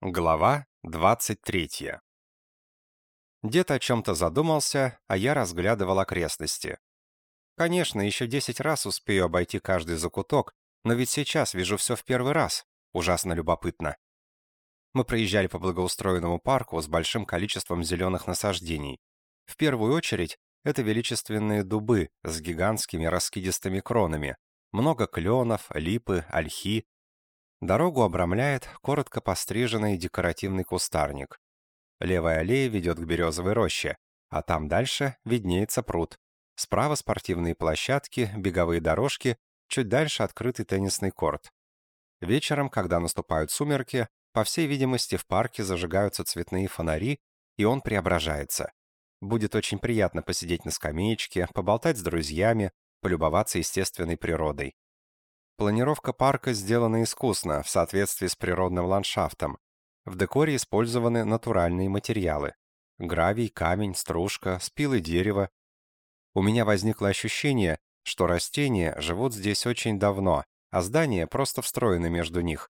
Глава 23 Дед о чем-то задумался, а я разглядывал окрестности. Конечно, еще десять раз успею обойти каждый закуток, но ведь сейчас вижу все в первый раз. Ужасно любопытно. Мы проезжали по благоустроенному парку с большим количеством зеленых насаждений. В первую очередь, это величественные дубы с гигантскими раскидистыми кронами, много кленов, липы, ольхи. Дорогу обрамляет коротко постриженный декоративный кустарник. Левая аллея ведет к березовой роще, а там дальше виднеется пруд. Справа спортивные площадки, беговые дорожки, чуть дальше открытый теннисный корт. Вечером, когда наступают сумерки, по всей видимости, в парке зажигаются цветные фонари, и он преображается. Будет очень приятно посидеть на скамеечке, поболтать с друзьями, полюбоваться естественной природой. Планировка парка сделана искусно, в соответствии с природным ландшафтом. В декоре использованы натуральные материалы. Гравий, камень, стружка, спилы дерева. У меня возникло ощущение, что растения живут здесь очень давно, а здания просто встроены между них.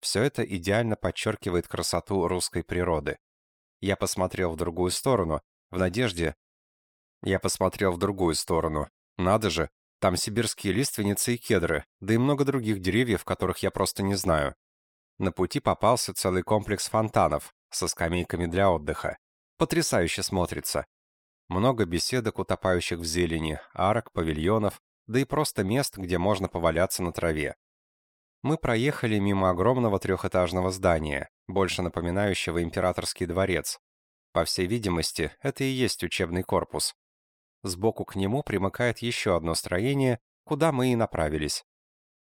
Все это идеально подчеркивает красоту русской природы. Я посмотрел в другую сторону, в надежде... Я посмотрел в другую сторону. Надо же, там сибирские лиственницы и кедры, да и много других деревьев, которых я просто не знаю. На пути попался целый комплекс фонтанов со скамейками для отдыха. Потрясающе смотрится. Много беседок, утопающих в зелени, арок, павильонов, да и просто мест, где можно поваляться на траве. Мы проехали мимо огромного трехэтажного здания, больше напоминающего императорский дворец. По всей видимости, это и есть учебный корпус. Сбоку к нему примыкает еще одно строение, куда мы и направились.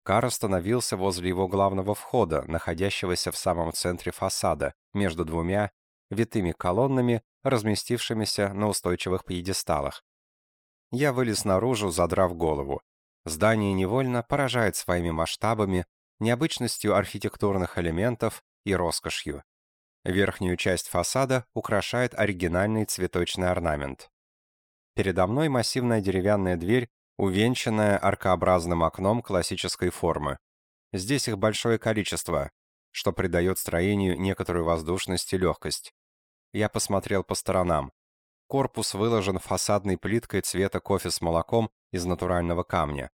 Кар остановился возле его главного входа, находящегося в самом центре фасада, между двумя витыми колоннами, разместившимися на устойчивых пьедесталах. Я вылез наружу, задрав голову. Здание невольно поражает своими масштабами, необычностью архитектурных элементов и роскошью. Верхнюю часть фасада украшает оригинальный цветочный орнамент. Передо мной массивная деревянная дверь, увенчанная аркообразным окном классической формы. Здесь их большое количество, что придает строению некоторую воздушность и легкость. Я посмотрел по сторонам. Корпус выложен фасадной плиткой цвета кофе с молоком из натурального камня.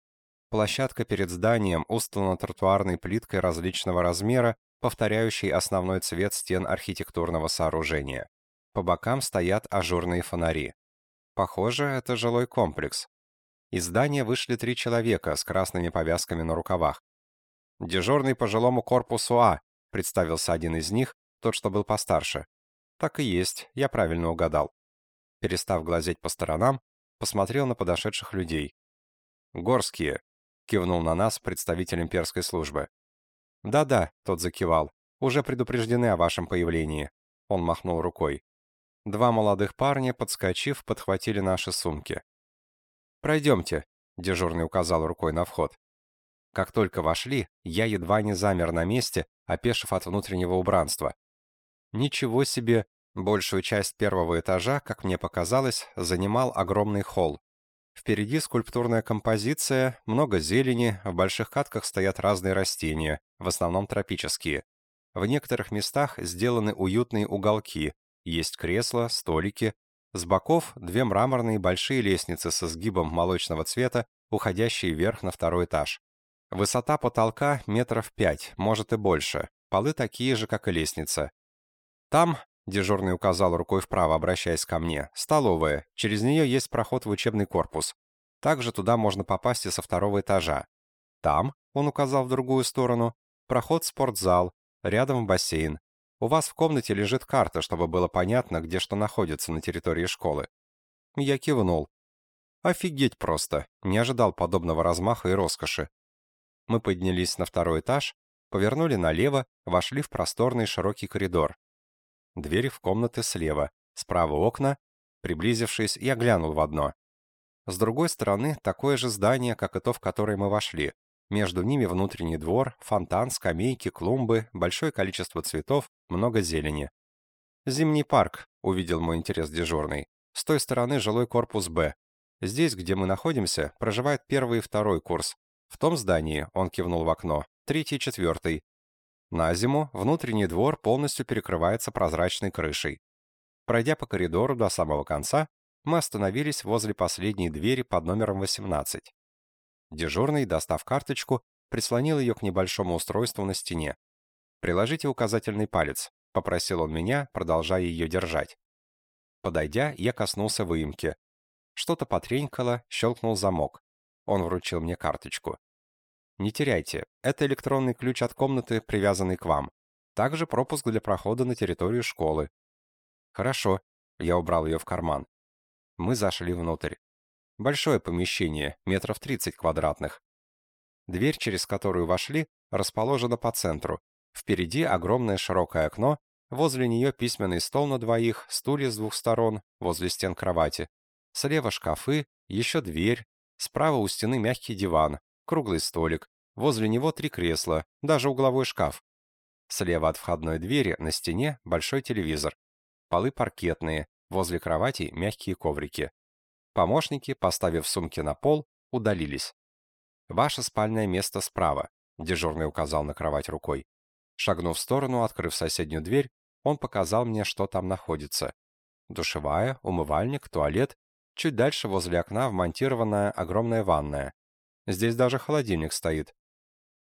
Площадка перед зданием устлана тротуарной плиткой различного размера, повторяющей основной цвет стен архитектурного сооружения. По бокам стоят ажурные фонари. Похоже, это жилой комплекс. Из здания вышли три человека с красными повязками на рукавах. «Дежурный по жилому корпусу А», — представился один из них, тот, что был постарше. «Так и есть, я правильно угадал». Перестав глазеть по сторонам, посмотрел на подошедших людей. «Горские», — кивнул на нас представитель имперской службы. «Да-да», — тот закивал, — «уже предупреждены о вашем появлении». Он махнул рукой. Два молодых парня, подскочив, подхватили наши сумки. «Пройдемте», — дежурный указал рукой на вход. Как только вошли, я едва не замер на месте, опешив от внутреннего убранства. Ничего себе, большую часть первого этажа, как мне показалось, занимал огромный холл. Впереди скульптурная композиция, много зелени, в больших катках стоят разные растения, в основном тропические. В некоторых местах сделаны уютные уголки, есть кресла, столики. С боков две мраморные большие лестницы со сгибом молочного цвета, уходящие вверх на второй этаж. Высота потолка метров пять, может и больше. Полы такие же, как и лестница. Там, дежурный указал рукой вправо, обращаясь ко мне, столовая. Через нее есть проход в учебный корпус. Также туда можно попасть и со второго этажа. Там, он указал в другую сторону, проход в спортзал, рядом бассейн. У вас в комнате лежит карта, чтобы было понятно, где что находится на территории школы. Я кивнул. Офигеть просто. Не ожидал подобного размаха и роскоши. Мы поднялись на второй этаж, повернули налево, вошли в просторный широкий коридор. Двери в комнаты слева, справа окна. Приблизившись, я глянул в одно. С другой стороны, такое же здание, как и то, в которое мы вошли. Между ними внутренний двор, фонтан, скамейки, клумбы, большое количество цветов, много зелени. «Зимний парк», — увидел мой интерес дежурный. «С той стороны жилой корпус «Б». Здесь, где мы находимся, проживает первый и второй курс. В том здании, он кивнул в окно, третий и четвертый. На зиму внутренний двор полностью перекрывается прозрачной крышей. Пройдя по коридору до самого конца, мы остановились возле последней двери под номером 18. Дежурный, достав карточку, прислонил ее к небольшому устройству на стене. «Приложите указательный палец», — попросил он меня, продолжая ее держать. Подойдя, я коснулся выемки. Что-то потренькало, щелкнул замок. Он вручил мне карточку. «Не теряйте, это электронный ключ от комнаты, привязанный к вам. Также пропуск для прохода на территорию школы». «Хорошо», — я убрал ее в карман. Мы зашли внутрь. Большое помещение, метров 30 квадратных. Дверь, через которую вошли, расположена по центру. Впереди огромное широкое окно, возле нее письменный стол на двоих, стулья с двух сторон, возле стен кровати. Слева шкафы, еще дверь, справа у стены мягкий диван, круглый столик, возле него три кресла, даже угловой шкаф. Слева от входной двери на стене большой телевизор. Полы паркетные, возле кровати мягкие коврики. Помощники, поставив сумки на пол, удалились. «Ваше спальное место справа», — дежурный указал на кровать рукой. Шагнув в сторону, открыв соседнюю дверь, он показал мне, что там находится. Душевая, умывальник, туалет. Чуть дальше возле окна вмонтированная огромная ванная. Здесь даже холодильник стоит.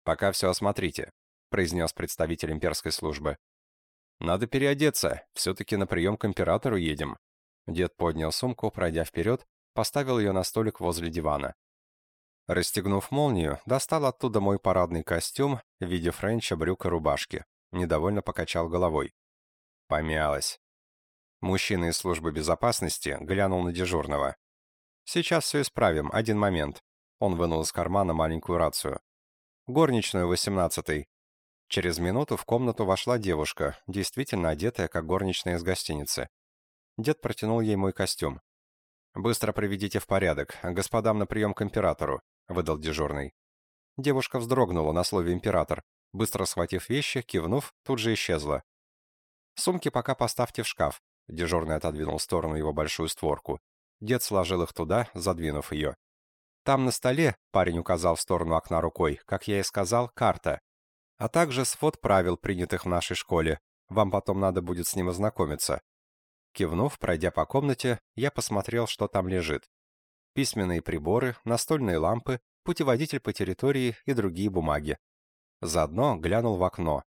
«Пока все осмотрите», — произнес представитель имперской службы. «Надо переодеться, все-таки на прием к императору едем». Дед поднял сумку, пройдя вперед, поставил ее на столик возле дивана. Расстегнув молнию, достал оттуда мой парадный костюм в виде френча, брюк и рубашки. Недовольно покачал головой. Помялась. Мужчина из службы безопасности глянул на дежурного. «Сейчас все исправим, один момент». Он вынул из кармана маленькую рацию. «Горничную, восемнадцатый». Через минуту в комнату вошла девушка, действительно одетая, как горничная из гостиницы. Дед протянул ей мой костюм. «Быстро приведите в порядок, господам на прием к императору», — выдал дежурный. Девушка вздрогнула на слове «император». Быстро схватив вещи, кивнув, тут же исчезла. «Сумки пока поставьте в шкаф», — дежурный отодвинул в сторону его большую створку. Дед сложил их туда, задвинув ее. «Там на столе», — парень указал в сторону окна рукой, как я и сказал, карта. А также свод правил, принятых в нашей школе. Вам потом надо будет с ним ознакомиться. Кивнув, пройдя по комнате, я посмотрел, что там лежит. Письменные приборы, настольные лампы, путеводитель по территории и другие бумаги. Заодно глянул в окно.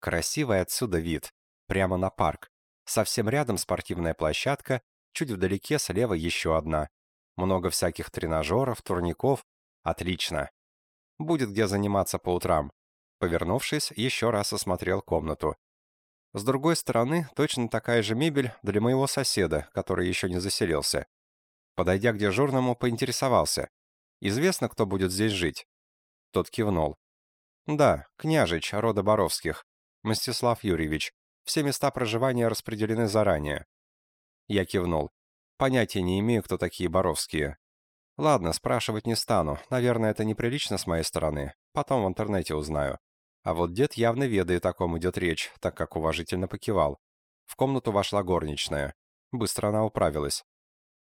Красивый отсюда вид. Прямо на парк. Совсем рядом спортивная площадка, чуть вдалеке слева еще одна. Много всяких тренажеров, турников. Отлично. Будет где заниматься по утрам. Повернувшись, еще раз осмотрел комнату. С другой стороны, точно такая же мебель для моего соседа, который еще не заселился. Подойдя к дежурному, поинтересовался. «Известно, кто будет здесь жить?» Тот кивнул. «Да, княжич, рода Боровских. Мстислав Юрьевич. Все места проживания распределены заранее». Я кивнул. Понятия не имею, кто такие Боровские. Ладно, спрашивать не стану. Наверное, это неприлично с моей стороны. Потом в интернете узнаю. А вот дед явно ведает, о ком идет речь, так как уважительно покивал. В комнату вошла горничная. Быстро она управилась.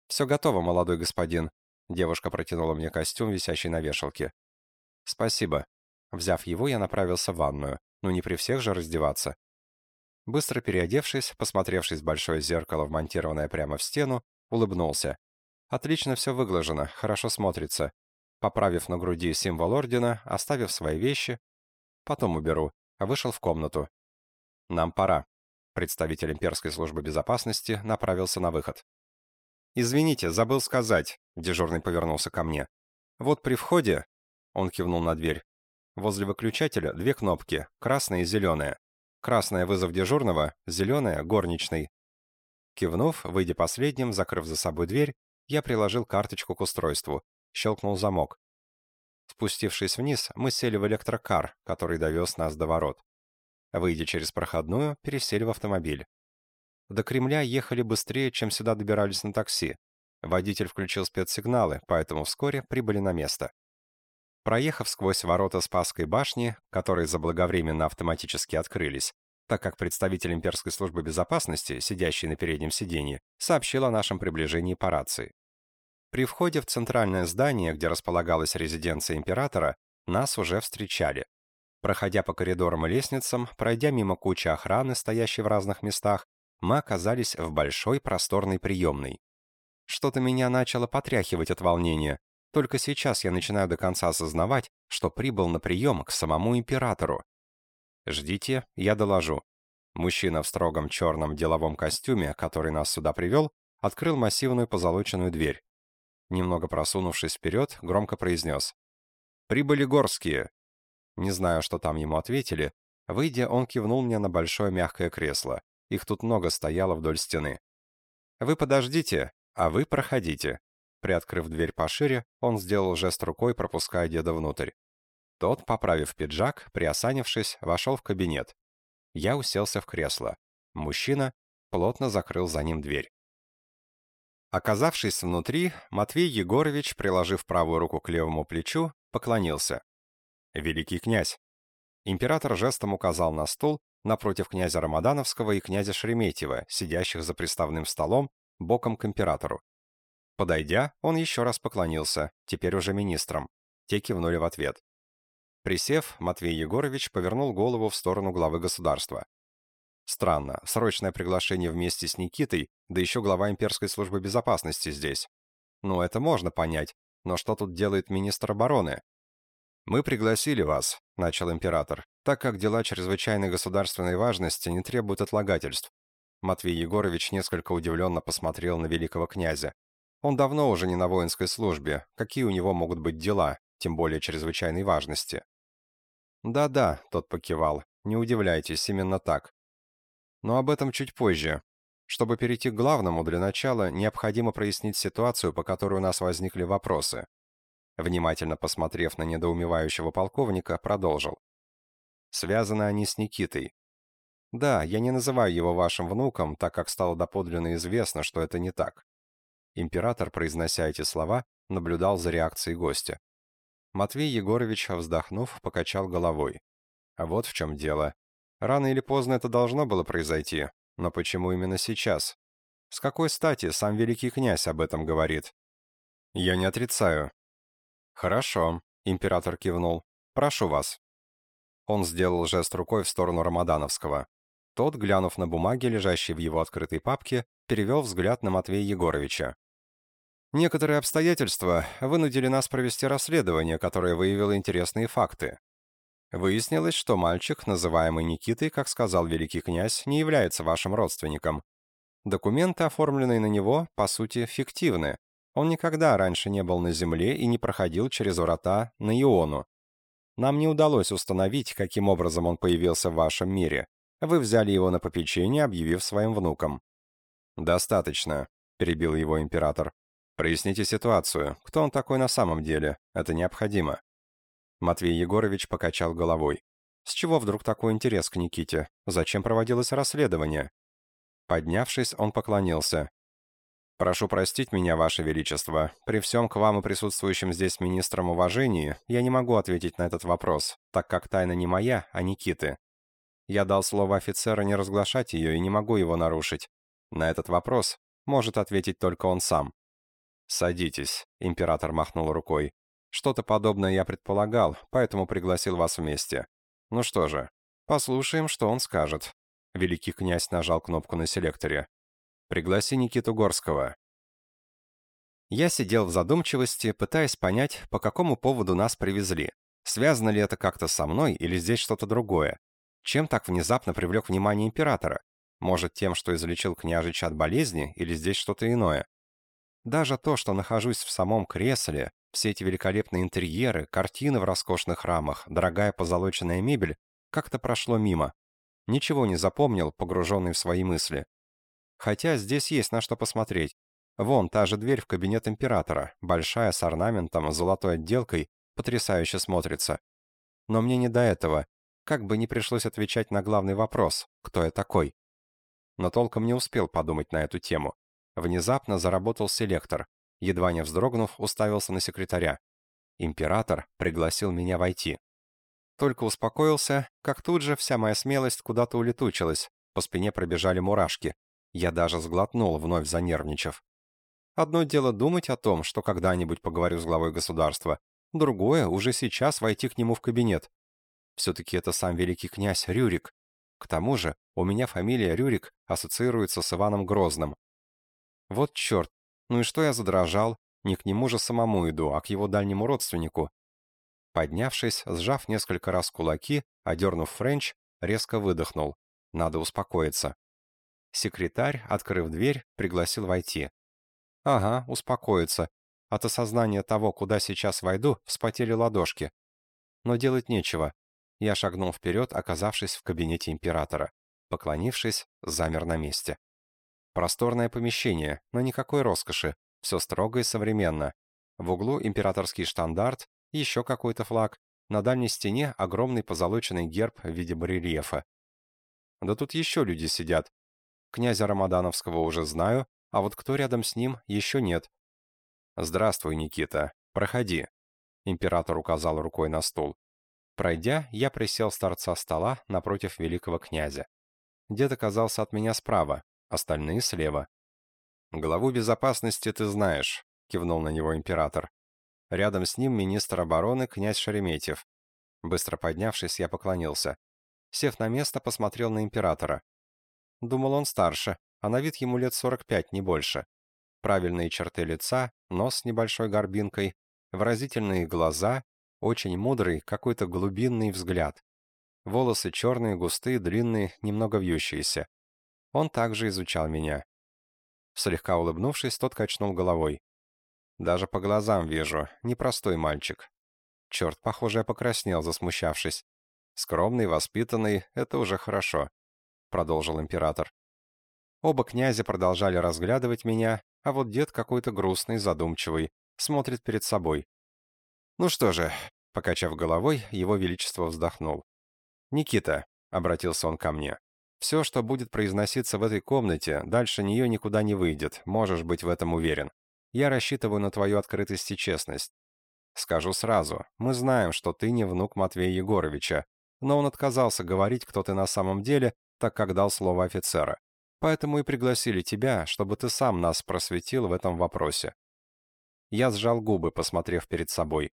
«Все готово, молодой господин». Девушка протянула мне костюм, висящий на вешалке. «Спасибо». Взяв его, я направился в ванную. Ну не при всех же раздеваться. Быстро переодевшись, посмотревшись в большое зеркало, вмонтированное прямо в стену, улыбнулся. Отлично все выглажено, хорошо смотрится. Поправив на груди символ ордена, оставив свои вещи, Потом уберу. А вышел в комнату. Нам пора. Представитель имперской службы безопасности направился на выход. «Извините, забыл сказать», — дежурный повернулся ко мне. «Вот при входе...» — он кивнул на дверь. «Возле выключателя две кнопки, красная и зеленая. Красная — вызов дежурного, зеленая — горничный». Кивнув, выйдя последним, закрыв за собой дверь, я приложил карточку к устройству. Щелкнул замок. Спустившись вниз, мы сели в электрокар, который довез нас до ворот. Выйдя через проходную, пересели в автомобиль. До Кремля ехали быстрее, чем сюда добирались на такси. Водитель включил спецсигналы, поэтому вскоре прибыли на место. Проехав сквозь ворота Спасской башни, которые заблаговременно автоматически открылись, так как представитель имперской службы безопасности, сидящий на переднем сиденье, сообщил о нашем приближении по рации. При входе в центральное здание, где располагалась резиденция императора, нас уже встречали. Проходя по коридорам и лестницам, пройдя мимо кучи охраны, стоящей в разных местах, мы оказались в большой просторной приемной. Что-то меня начало потряхивать от волнения. Только сейчас я начинаю до конца осознавать, что прибыл на прием к самому императору. «Ждите, я доложу». Мужчина в строгом черном деловом костюме, который нас сюда привел, открыл массивную позолоченную дверь. Немного просунувшись вперед, громко произнес. «Прибыли горские!» Не знаю, что там ему ответили. Выйдя, он кивнул мне на большое мягкое кресло. Их тут много стояло вдоль стены. «Вы подождите, а вы проходите». Приоткрыв дверь пошире, он сделал жест рукой, пропуская деда внутрь. Тот, поправив пиджак, приосанившись, вошел в кабинет. Я уселся в кресло. Мужчина плотно закрыл за ним дверь. Оказавшись внутри, Матвей Егорович, приложив правую руку к левому плечу, поклонился. «Великий князь!» Император жестом указал на стул напротив князя Рамадановского и князя Шереметьева, сидящих за приставным столом, боком к императору. Подойдя, он еще раз поклонился, теперь уже министрам. Те кивнули в ответ. Присев, Матвей Егорович повернул голову в сторону главы государства. Странно, срочное приглашение вместе с Никитой, да еще глава имперской службы безопасности здесь. Ну, это можно понять, но что тут делает министр обороны? «Мы пригласили вас», — начал император, «так как дела чрезвычайной государственной важности не требуют отлагательств». Матвей Егорович несколько удивленно посмотрел на великого князя. Он давно уже не на воинской службе, какие у него могут быть дела, тем более чрезвычайной важности. «Да-да», — тот покивал, — «не удивляйтесь, именно так. Но об этом чуть позже. Чтобы перейти к главному, для начала необходимо прояснить ситуацию, по которой у нас возникли вопросы. Внимательно посмотрев на недоумевающего полковника, продолжил. Связаны они с Никитой. Да, я не называю его вашим внуком, так как стало доподлинно известно, что это не так. Император, произнося эти слова, наблюдал за реакцией гостя. Матвей Егорович, вздохнув, покачал головой. А вот в чем дело. Рано или поздно это должно было произойти, но почему именно сейчас? С какой стати сам великий князь об этом говорит? Я не отрицаю. Хорошо, император кивнул. Прошу вас. Он сделал жест рукой в сторону Рамадановского. Тот, глянув на бумаги, лежащие в его открытой папке, перевел взгляд на Матвея Егоровича. Некоторые обстоятельства вынудили нас провести расследование, которое выявило интересные факты. Выяснилось, что мальчик, называемый Никитой, как сказал великий князь, не является вашим родственником. Документы, оформленные на него, по сути, фиктивны. Он никогда раньше не был на Земле и не проходил через врата на Иону. Нам не удалось установить, каким образом он появился в вашем мире. Вы взяли его на попечение, объявив своим внуком. «Достаточно», — перебил его император. «Проясните ситуацию. Кто он такой на самом деле? Это необходимо». Матвей Егорович покачал головой. С чего вдруг такой интерес к Никите? Зачем проводилось расследование? Поднявшись, он поклонился. «Прошу простить меня, Ваше Величество. При всем к вам и присутствующим здесь министрам уважении я не могу ответить на этот вопрос, так как тайна не моя, а Никиты. Я дал слово офицера не разглашать ее и не могу его нарушить. На этот вопрос может ответить только он сам». «Садитесь», — император махнул рукой. Что-то подобное я предполагал, поэтому пригласил вас вместе. Ну что же, послушаем, что он скажет. Великий князь нажал кнопку на селекторе. Пригласи Никиту Горского. Я сидел в задумчивости, пытаясь понять, по какому поводу нас привезли. Связано ли это как-то со мной или здесь что-то другое? Чем так внезапно привлек внимание императора? Может, тем, что излечил княжича от болезни, или здесь что-то иное? Даже то, что нахожусь в самом кресле, все эти великолепные интерьеры, картины в роскошных рамах, дорогая позолоченная мебель, как-то прошло мимо. Ничего не запомнил, погруженный в свои мысли. Хотя здесь есть на что посмотреть. Вон та же дверь в кабинет императора, большая, с орнаментом, золотой отделкой, потрясающе смотрится. Но мне не до этого, как бы не пришлось отвечать на главный вопрос, кто я такой. Но толком не успел подумать на эту тему. Внезапно заработал селектор. Едва не вздрогнув, уставился на секретаря. Император пригласил меня войти. Только успокоился, как тут же вся моя смелость куда-то улетучилась. По спине пробежали мурашки. Я даже сглотнул, вновь занервничав. Одно дело думать о том, что когда-нибудь поговорю с главой государства. Другое — уже сейчас войти к нему в кабинет. Все-таки это сам великий князь Рюрик. К тому же у меня фамилия Рюрик ассоциируется с Иваном Грозным. Вот черт, ну и что я задрожал? Не к нему же самому иду, а к его дальнему родственнику. Поднявшись, сжав несколько раз кулаки, одернув френч, резко выдохнул. Надо успокоиться. Секретарь, открыв дверь, пригласил войти. Ага, успокоиться. От осознания того, куда сейчас войду, вспотели ладошки. Но делать нечего. Я шагнул вперед, оказавшись в кабинете императора. Поклонившись, замер на месте. Просторное помещение, но никакой роскоши. Все строго и современно. В углу императорский штандарт, еще какой-то флаг. На дальней стене огромный позолоченный герб в виде барельефа. Да тут еще люди сидят. Князя Рамадановского уже знаю, а вот кто рядом с ним, еще нет. «Здравствуй, Никита. Проходи», — император указал рукой на стул. Пройдя, я присел с торца стола напротив великого князя. Дед оказался от меня справа, остальные слева. «Главу безопасности ты знаешь», — кивнул на него император. Рядом с ним министр обороны князь Шереметьев. Быстро поднявшись, я поклонился. Сев на место, посмотрел на императора. Думал, он старше, а на вид ему лет 45, не больше. Правильные черты лица, нос с небольшой горбинкой, выразительные глаза, очень мудрый, какой-то глубинный взгляд. Волосы черные, густые, длинные, немного вьющиеся. Он также изучал меня. Слегка улыбнувшись, тот качнул головой. Даже по глазам вижу, непростой мальчик. Черт, похоже, я покраснел, засмущавшись. Скромный, воспитанный — это уже хорошо, — продолжил император. Оба князя продолжали разглядывать меня, а вот дед какой-то грустный, задумчивый, смотрит перед собой. «Ну что же», — покачав головой, его величество вздохнул. «Никита», — обратился он ко мне, — «все, что будет произноситься в этой комнате, дальше нее никуда не выйдет, можешь быть в этом уверен. Я рассчитываю на твою открытость и честность. Скажу сразу, мы знаем, что ты не внук Матвея Егоровича, но он отказался говорить, кто ты на самом деле, так как дал слово офицера. Поэтому и пригласили тебя, чтобы ты сам нас просветил в этом вопросе. Я сжал губы, посмотрев перед собой.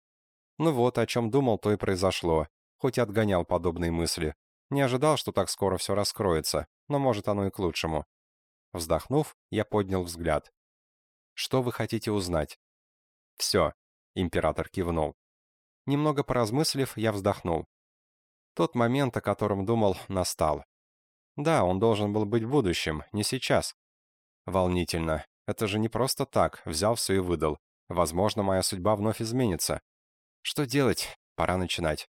Ну вот, о чем думал, то и произошло, хоть и отгонял подобные мысли. Не ожидал, что так скоро все раскроется, но может оно и к лучшему. Вздохнув, я поднял взгляд. «Что вы хотите узнать?» «Все», — император кивнул. Немного поразмыслив, я вздохнул. Тот момент, о котором думал, настал. Да, он должен был быть в будущем, не сейчас. Волнительно. Это же не просто так, взял все и выдал. Возможно, моя судьба вновь изменится. Что делать? Пора начинать.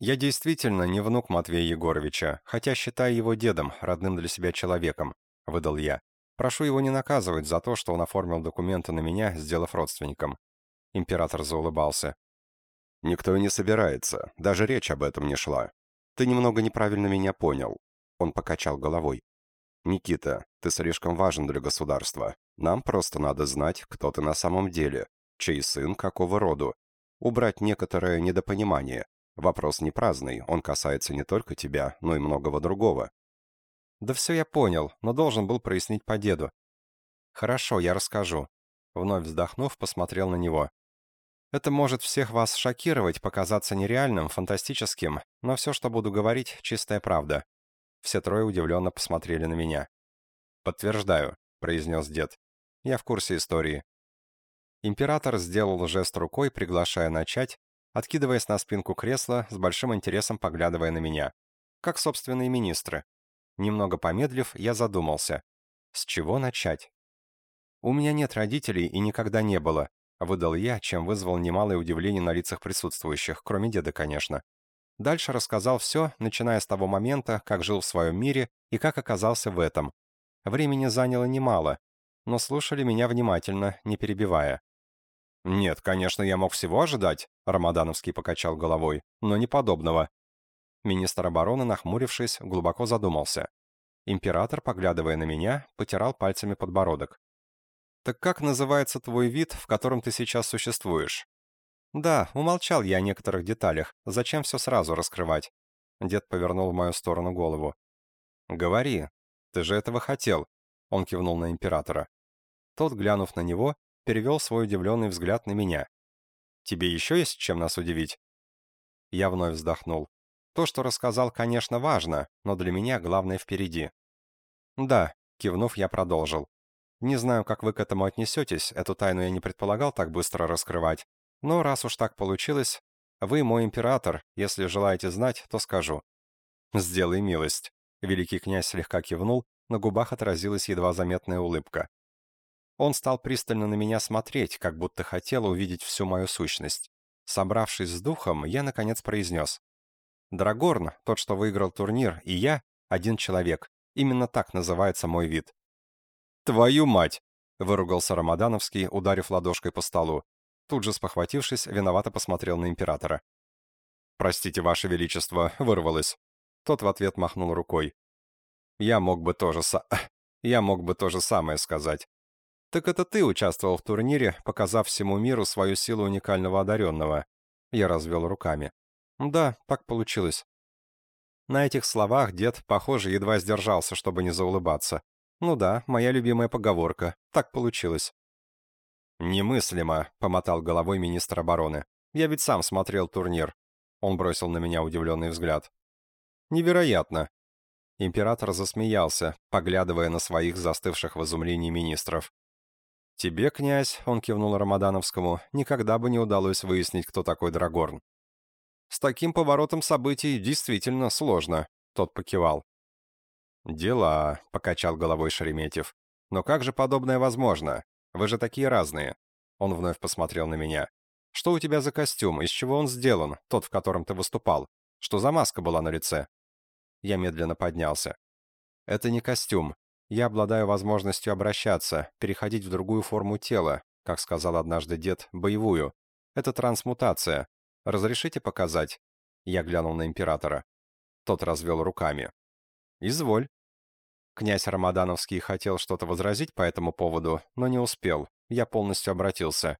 Я действительно не внук Матвея Егоровича, хотя считаю его дедом, родным для себя человеком, выдал я. Прошу его не наказывать за то, что он оформил документы на меня, сделав родственником. Император заулыбался. Никто и не собирается, даже речь об этом не шла. Ты немного неправильно меня понял. Он покачал головой. «Никита, ты слишком важен для государства. Нам просто надо знать, кто ты на самом деле, чей сын, какого роду. Убрать некоторое недопонимание. Вопрос не праздный, он касается не только тебя, но и многого другого». «Да все я понял, но должен был прояснить по деду». «Хорошо, я расскажу». Вновь вздохнув, посмотрел на него. Это может всех вас шокировать, показаться нереальным, фантастическим, но все, что буду говорить, чистая правда. Все трое удивленно посмотрели на меня. «Подтверждаю», — произнес дед. «Я в курсе истории». Император сделал жест рукой, приглашая начать, откидываясь на спинку кресла, с большим интересом поглядывая на меня. Как собственные министры. Немного помедлив, я задумался. С чего начать? «У меня нет родителей и никогда не было», — выдал я, чем вызвал немалое удивление на лицах присутствующих, кроме деда, конечно. Дальше рассказал все, начиная с того момента, как жил в своем мире и как оказался в этом. Времени заняло немало, но слушали меня внимательно, не перебивая. «Нет, конечно, я мог всего ожидать», — Рамадановский покачал головой, «но не подобного». Министр обороны, нахмурившись, глубоко задумался. Император, поглядывая на меня, потирал пальцами подбородок. «Так как называется твой вид, в котором ты сейчас существуешь?» «Да, умолчал я о некоторых деталях. Зачем все сразу раскрывать?» Дед повернул в мою сторону голову. «Говори. Ты же этого хотел», — он кивнул на императора. Тот, глянув на него, перевел свой удивленный взгляд на меня. «Тебе еще есть чем нас удивить?» Я вновь вздохнул. То, что рассказал, конечно, важно, но для меня главное впереди. Да, кивнув, я продолжил. Не знаю, как вы к этому отнесетесь, эту тайну я не предполагал так быстро раскрывать. Но раз уж так получилось, вы мой император, если желаете знать, то скажу. Сделай милость. Великий князь слегка кивнул, на губах отразилась едва заметная улыбка. Он стал пристально на меня смотреть, как будто хотел увидеть всю мою сущность. Собравшись с духом, я наконец произнес. Драгорн, тот, что выиграл турнир, и я — один человек. Именно так называется мой вид. «Твою мать!» — выругался Рамадановский, ударив ладошкой по столу. Тут же спохватившись, виновато посмотрел на императора. «Простите, ваше величество, вырвалось». Тот в ответ махнул рукой. «Я мог бы тоже са... Я мог бы то же самое сказать. Так это ты участвовал в турнире, показав всему миру свою силу уникального одаренного». Я развел руками. Да, так получилось. На этих словах дед, похоже, едва сдержался, чтобы не заулыбаться. Ну да, моя любимая поговорка. Так получилось. «Немыслимо», — помотал головой министр обороны. «Я ведь сам смотрел турнир». Он бросил на меня удивленный взгляд. «Невероятно». Император засмеялся, поглядывая на своих застывших в изумлении министров. «Тебе, князь», — он кивнул Рамадановскому, — «никогда бы не удалось выяснить, кто такой Драгорн. С таким поворотом событий действительно сложно, тот покивал. «Дела», — покачал головой Шереметьев. «Но как же подобное возможно? Вы же такие разные». Он вновь посмотрел на меня. «Что у тебя за костюм? Из чего он сделан? Тот, в котором ты выступал? Что за маска была на лице?» Я медленно поднялся. «Это не костюм. Я обладаю возможностью обращаться, переходить в другую форму тела, как сказал однажды дед, боевую. Это трансмутация. «Разрешите показать?» Я глянул на императора. Тот развел руками. «Изволь». Князь Рамадановский хотел что-то возразить по этому поводу, но не успел. Я полностью обратился.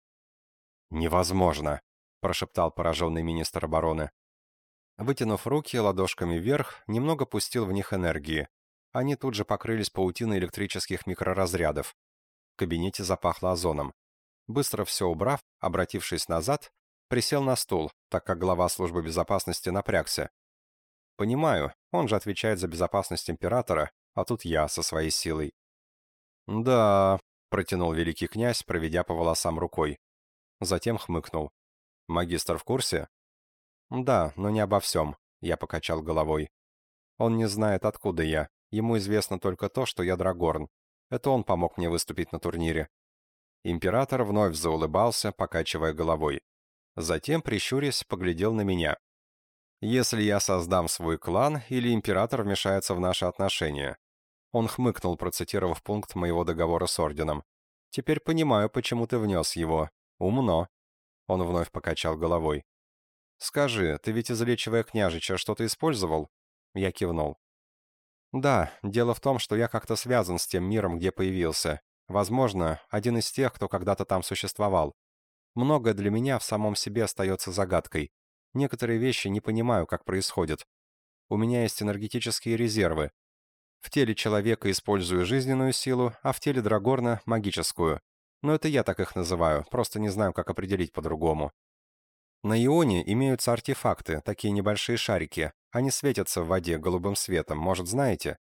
«Невозможно», — прошептал пораженный министр обороны. Вытянув руки ладошками вверх, немного пустил в них энергии. Они тут же покрылись паутиной электрических микроразрядов. В кабинете запахло озоном. Быстро все убрав, обратившись назад, Присел на стул, так как глава службы безопасности напрягся. Понимаю, он же отвечает за безопасность императора, а тут я со своей силой. Да, протянул великий князь, проведя по волосам рукой. Затем хмыкнул. Магистр в курсе? Да, но не обо всем, я покачал головой. Он не знает, откуда я. Ему известно только то, что я Драгорн. Это он помог мне выступить на турнире. Император вновь заулыбался, покачивая головой. Затем, прищурясь, поглядел на меня. «Если я создам свой клан, или император вмешается в наши отношения?» Он хмыкнул, процитировав пункт моего договора с орденом. «Теперь понимаю, почему ты внес его. Умно». Он вновь покачал головой. «Скажи, ты ведь, излечивая княжича, что-то использовал?» Я кивнул. «Да, дело в том, что я как-то связан с тем миром, где появился. Возможно, один из тех, кто когда-то там существовал. Многое для меня в самом себе остается загадкой. Некоторые вещи не понимаю, как происходят. У меня есть энергетические резервы. В теле человека использую жизненную силу, а в теле Драгорна — магическую. Но это я так их называю, просто не знаю, как определить по-другому. На Ионе имеются артефакты, такие небольшие шарики. Они светятся в воде голубым светом, может, знаете?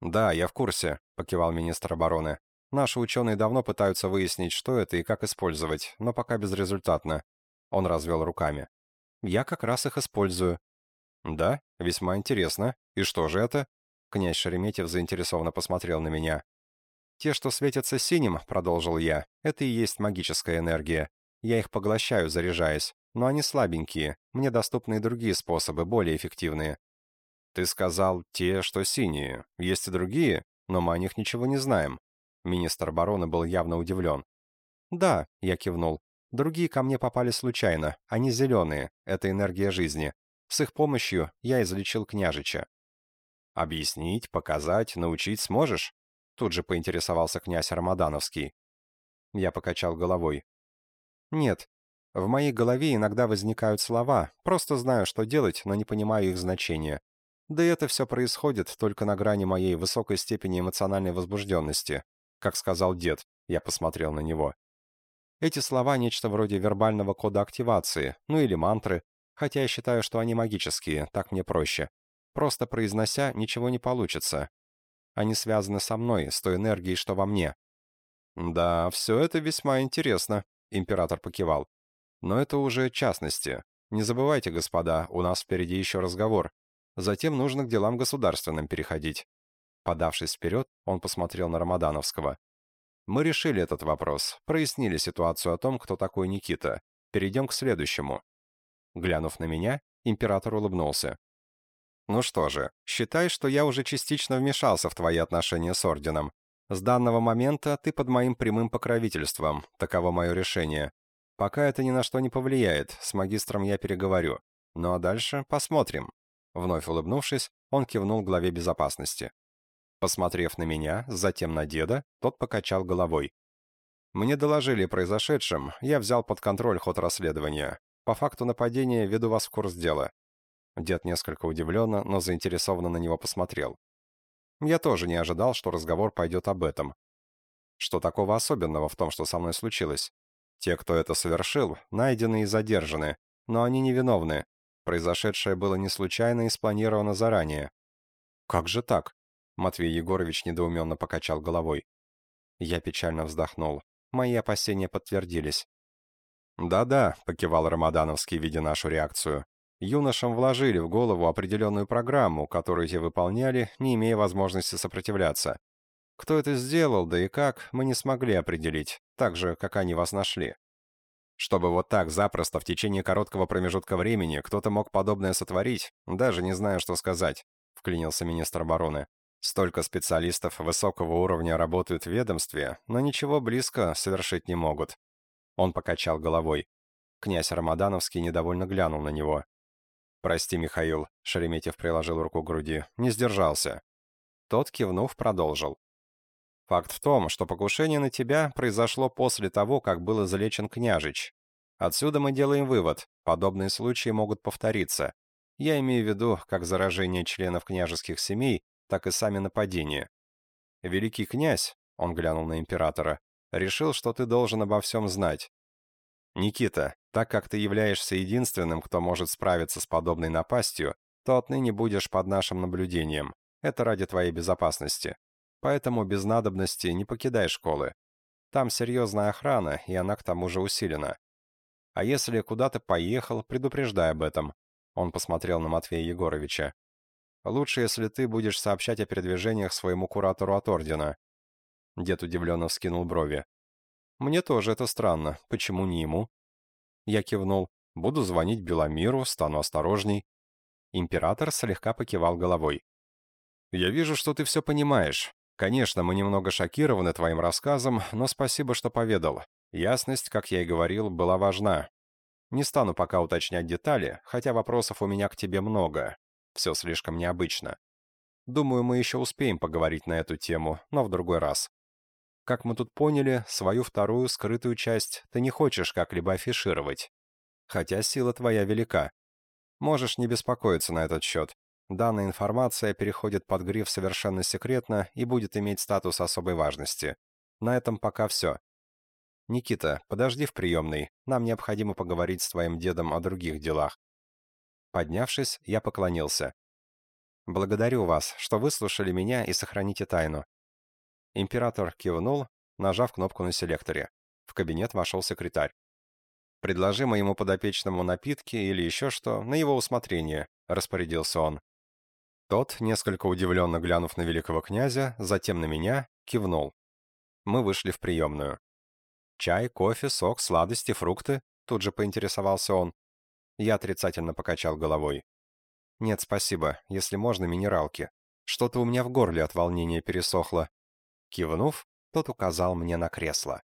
«Да, я в курсе», — покивал министр обороны. Наши ученые давно пытаются выяснить, что это и как использовать, но пока безрезультатно. Он развел руками. Я как раз их использую. Да, весьма интересно. И что же это? Князь Шереметьев заинтересованно посмотрел на меня. Те, что светятся синим, продолжил я, это и есть магическая энергия. Я их поглощаю, заряжаясь. Но они слабенькие. Мне доступны и другие способы, более эффективные. Ты сказал, те, что синие. Есть и другие, но мы о них ничего не знаем. Министр обороны был явно удивлен. «Да», — я кивнул. «Другие ко мне попали случайно. Они зеленые. Это энергия жизни. С их помощью я излечил княжича». «Объяснить, показать, научить сможешь?» Тут же поинтересовался князь Рамадановский. Я покачал головой. «Нет. В моей голове иногда возникают слова. Просто знаю, что делать, но не понимаю их значения. Да и это все происходит только на грани моей высокой степени эмоциональной возбужденности как сказал дед. Я посмотрел на него. Эти слова — нечто вроде вербального кода активации, ну или мантры. Хотя я считаю, что они магические, так мне проще. Просто произнося, ничего не получится. Они связаны со мной, с той энергией, что во мне. «Да, все это весьма интересно», — император покивал. «Но это уже частности. Не забывайте, господа, у нас впереди еще разговор. Затем нужно к делам государственным переходить». Подавшись вперед, он посмотрел на Рамадановского. «Мы решили этот вопрос, прояснили ситуацию о том, кто такой Никита. Перейдем к следующему». Глянув на меня, император улыбнулся. «Ну что же, считай, что я уже частично вмешался в твои отношения с Орденом. С данного момента ты под моим прямым покровительством, таково мое решение. Пока это ни на что не повлияет, с магистром я переговорю. Ну а дальше посмотрим». Вновь улыбнувшись, он кивнул главе безопасности. Посмотрев на меня, затем на деда, тот покачал головой. «Мне доложили произошедшем, я взял под контроль ход расследования. По факту нападения веду вас в курс дела». Дед несколько удивленно, но заинтересованно на него посмотрел. Я тоже не ожидал, что разговор пойдет об этом. Что такого особенного в том, что со мной случилось? Те, кто это совершил, найдены и задержаны, но они невиновны. Произошедшее было не случайно и спланировано заранее. «Как же так?» Матвей Егорович недоуменно покачал головой. Я печально вздохнул. Мои опасения подтвердились. «Да-да», — покивал Рамадановский, видя нашу реакцию. «Юношам вложили в голову определенную программу, которую те выполняли, не имея возможности сопротивляться. Кто это сделал, да и как, мы не смогли определить, так же, как они вас нашли. Чтобы вот так запросто в течение короткого промежутка времени кто-то мог подобное сотворить, даже не знаю, что сказать», — вклинился министр обороны. «Столько специалистов высокого уровня работают в ведомстве, но ничего близко совершить не могут». Он покачал головой. Князь Рамадановский недовольно глянул на него. «Прости, Михаил», — Шереметьев приложил руку к груди, — «не сдержался». Тот, кивнув, продолжил. Факт в том, что покушение на тебя произошло после того, как был излечен княжич. Отсюда мы делаем вывод, подобные случаи могут повториться. Я имею в виду как заражение членов княжеских семей, так и сами нападения. Великий князь, он глянул на императора, решил, что ты должен обо всем знать. Никита, так как ты являешься единственным, кто может справиться с подобной напастью, то отныне будешь под нашим наблюдением. Это ради твоей безопасности. Поэтому без надобности не покидай школы. Там серьезная охрана, и она к тому же усилена. А если куда-то поехал, предупреждай об этом. Он посмотрел на Матвея Егоровича. Лучше, если ты будешь сообщать о передвижениях своему куратору от Ордена. Дед удивленно вскинул брови. Мне тоже это странно. Почему не ему? Я кивнул. Буду звонить Беломиру, стану осторожней. Император слегка покивал головой. «Я вижу, что ты все понимаешь. Конечно, мы немного шокированы твоим рассказом, но спасибо, что поведал. Ясность, как я и говорил, была важна. Не стану пока уточнять детали, хотя вопросов у меня к тебе много. Все слишком необычно. Думаю, мы еще успеем поговорить на эту тему, но в другой раз. Как мы тут поняли, свою вторую скрытую часть ты не хочешь как-либо афишировать. Хотя сила твоя велика. Можешь не беспокоиться на этот счет. Данная информация переходит под гриф «Совершенно секретно» и будет иметь статус особой важности. На этом пока все. Никита, подожди в приемной. Нам необходимо поговорить с твоим дедом о других делах. Поднявшись, я поклонился. Благодарю вас, что выслушали меня и сохраните тайну. Император кивнул, нажав кнопку на селекторе. В кабинет вошел секретарь. «Предложи моему подопечному напитки или еще что, на его усмотрение», — распорядился он. Тот, несколько удивленно глянув на великого князя, затем на меня, кивнул. Мы вышли в приемную. «Чай, кофе, сок, сладости, фрукты?» Тут же поинтересовался он. Я отрицательно покачал головой. «Нет, спасибо. Если можно, минералки. Что-то у меня в горле от волнения пересохло». Кивнув, тот указал мне на кресло.